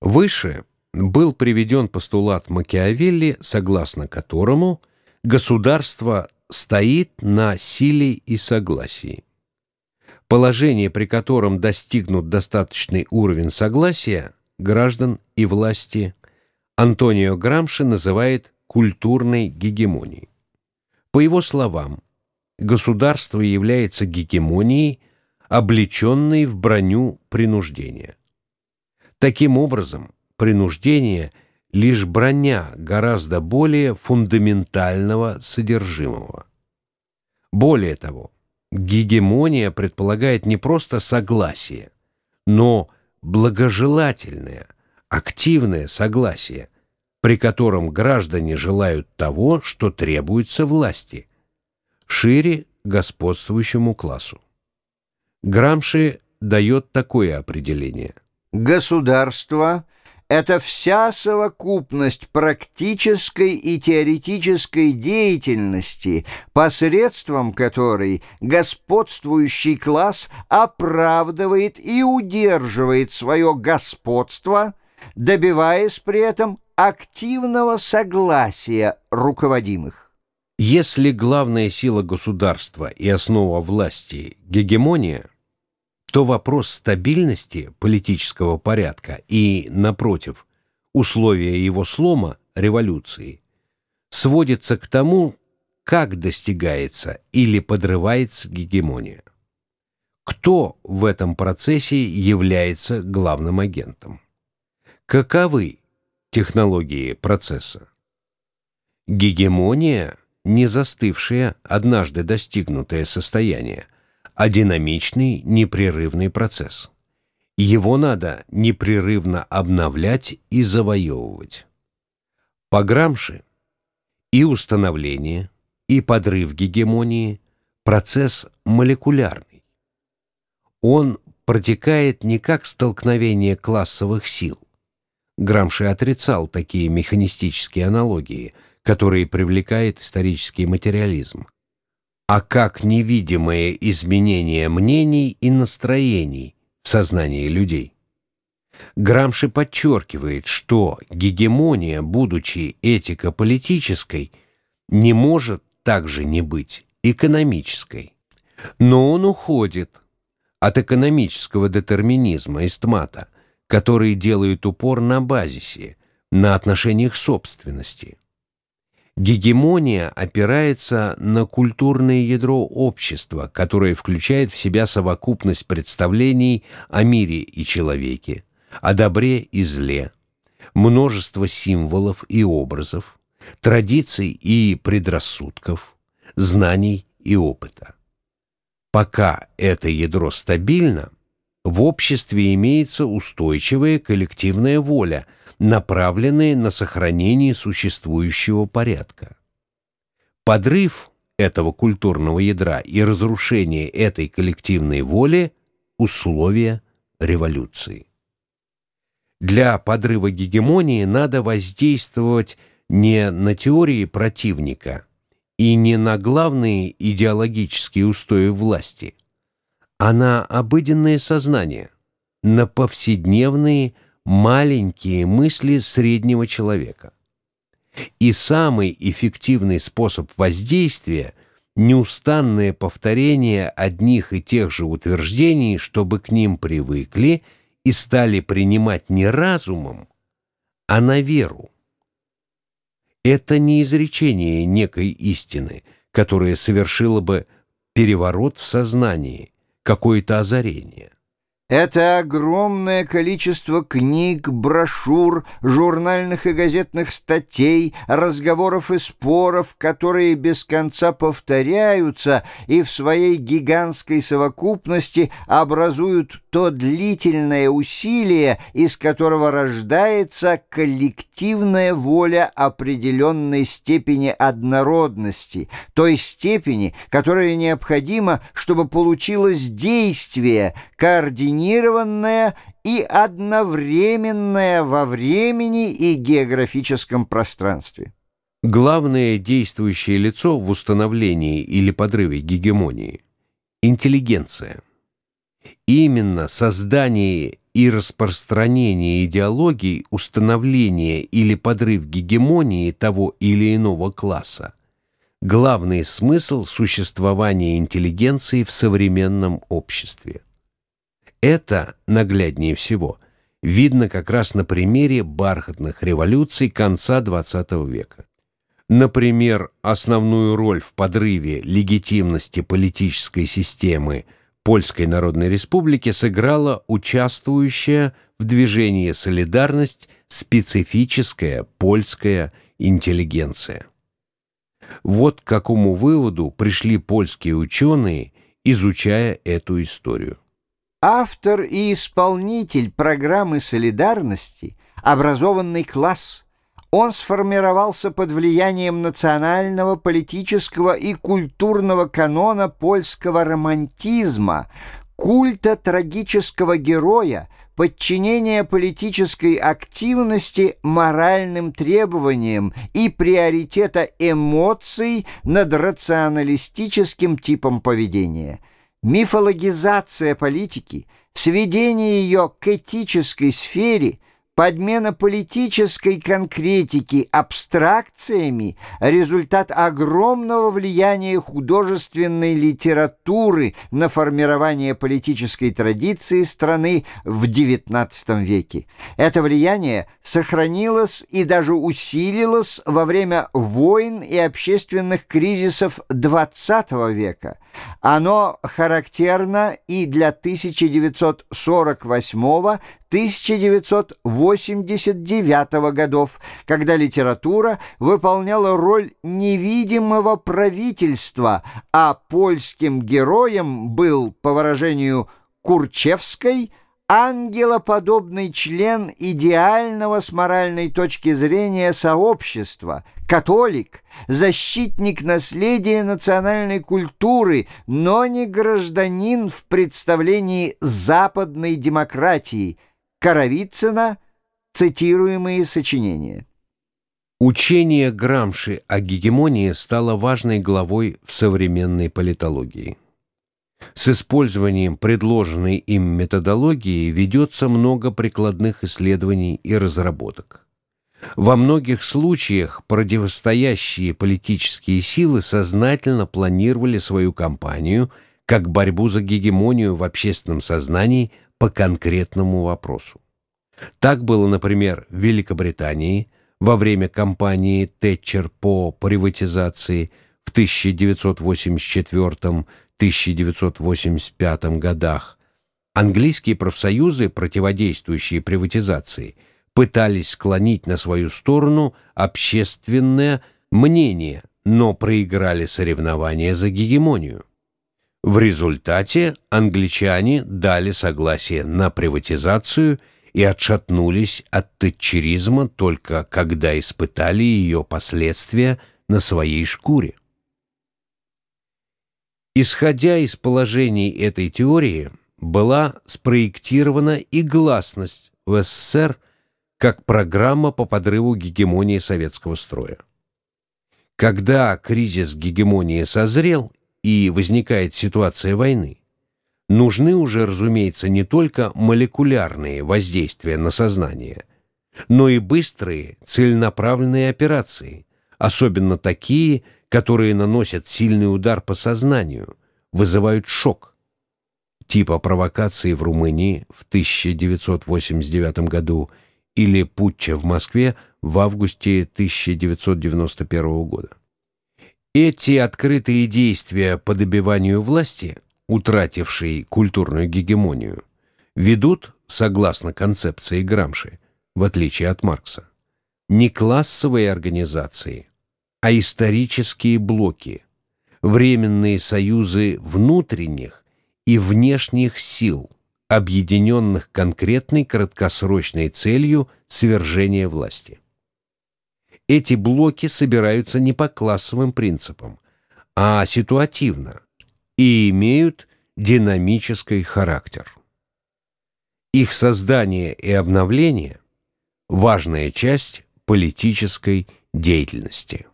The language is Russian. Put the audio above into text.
Выше был приведен постулат Макиавелли, согласно которому государство стоит на силе и согласии. Положение, при котором достигнут достаточный уровень согласия граждан и власти, Антонио Грамши называет культурной гегемонией. По его словам, государство является гегемонией, облеченной в броню принуждения. Таким образом, принуждение – лишь броня гораздо более фундаментального содержимого. Более того, гегемония предполагает не просто согласие, но благожелательное, активное согласие, при котором граждане желают того, что требуется власти, шире господствующему классу. Грамши дает такое определение. Государство – это вся совокупность практической и теоретической деятельности, посредством которой господствующий класс оправдывает и удерживает свое господство, добиваясь при этом активного согласия руководимых. Если главная сила государства и основа власти – гегемония – то вопрос стабильности политического порядка и, напротив, условия его слома, революции, сводится к тому, как достигается или подрывается гегемония. Кто в этом процессе является главным агентом? Каковы технологии процесса? Гегемония – не застывшее, однажды достигнутое состояние – а динамичный, непрерывный процесс. Его надо непрерывно обновлять и завоевывать. По Грамши и установление, и подрыв гегемонии – процесс молекулярный. Он протекает не как столкновение классовых сил. Грамши отрицал такие механистические аналогии, которые привлекает исторический материализм а как невидимое изменение мнений и настроений в сознании людей. Грамши подчеркивает, что гегемония, будучи этико-политической, не может также не быть экономической. Но он уходит от экономического детерминизма истмата, который делает упор на базисе, на отношениях собственности. Гегемония опирается на культурное ядро общества, которое включает в себя совокупность представлений о мире и человеке, о добре и зле, множество символов и образов, традиций и предрассудков, знаний и опыта. Пока это ядро стабильно, в обществе имеется устойчивая коллективная воля – направленные на сохранение существующего порядка. Подрыв этого культурного ядра и разрушение этой коллективной воли – условия революции. Для подрыва гегемонии надо воздействовать не на теории противника и не на главные идеологические устои власти, а на обыденное сознание, на повседневные маленькие мысли среднего человека. И самый эффективный способ воздействия – неустанное повторение одних и тех же утверждений, чтобы к ним привыкли и стали принимать не разумом, а на веру. Это не изречение некой истины, которая совершила бы переворот в сознании, какое-то озарение. Это огромное количество книг, брошюр, журнальных и газетных статей, разговоров и споров, которые без конца повторяются и в своей гигантской совокупности образуют то длительное усилие, из которого рождается коллективная воля определенной степени однородности, той степени, которая необходима, чтобы получилось действие, координация координированное и одновременное во времени и географическом пространстве. Главное действующее лицо в установлении или подрыве гегемонии – интеллигенция. Именно создание и распространение идеологий, установление или подрыв гегемонии того или иного класса – главный смысл существования интеллигенции в современном обществе. Это, нагляднее всего, видно как раз на примере бархатных революций конца XX века. Например, основную роль в подрыве легитимности политической системы Польской Народной Республики сыграла участвующая в движении «Солидарность» специфическая польская интеллигенция. Вот к какому выводу пришли польские ученые, изучая эту историю. Автор и исполнитель программы солидарности – образованный класс. Он сформировался под влиянием национального, политического и культурного канона польского романтизма, культа трагического героя, подчинения политической активности моральным требованиям и приоритета эмоций над рационалистическим типом поведения – Мифологизация политики, сведение ее к этической сфере, подмена политической конкретики абстракциями – результат огромного влияния художественной литературы на формирование политической традиции страны в XIX веке. Это влияние сохранилось и даже усилилось во время войн и общественных кризисов XX века – оно характерно и для 1948-1989 годов, когда литература выполняла роль невидимого правительства, а польским героем был, по выражению Курчевской, ангелоподобный член идеального с моральной точки зрения сообщества, католик, защитник наследия национальной культуры, но не гражданин в представлении западной демократии. Коровицына, цитируемые сочинения. Учение Грамши о гегемонии стало важной главой в современной политологии. С использованием предложенной им методологии ведется много прикладных исследований и разработок. Во многих случаях противостоящие политические силы сознательно планировали свою кампанию как борьбу за гегемонию в общественном сознании по конкретному вопросу. Так было, например, в Великобритании во время кампании Тэтчер по приватизации в 1984 1985 годах английские профсоюзы, противодействующие приватизации, пытались склонить на свою сторону общественное мнение, но проиграли соревнования за гегемонию. В результате англичане дали согласие на приватизацию и отшатнулись от тетчеризма только когда испытали ее последствия на своей шкуре. Исходя из положений этой теории, была спроектирована и гласность в СССР как программа по подрыву гегемонии советского строя. Когда кризис гегемонии созрел и возникает ситуация войны, нужны уже, разумеется, не только молекулярные воздействия на сознание, но и быстрые целенаправленные операции, особенно такие, которые наносят сильный удар по сознанию, вызывают шок. Типа провокации в Румынии в 1989 году или путча в Москве в августе 1991 года. Эти открытые действия по добиванию власти, утратившей культурную гегемонию, ведут, согласно концепции Грамши, в отличие от Маркса, не классовые организации, а исторические блоки, временные союзы внутренних и внешних сил, объединенных конкретной краткосрочной целью свержения власти. Эти блоки собираются не по классовым принципам, а ситуативно и имеют динамический характер. Их создание и обновление – важная часть политической деятельности.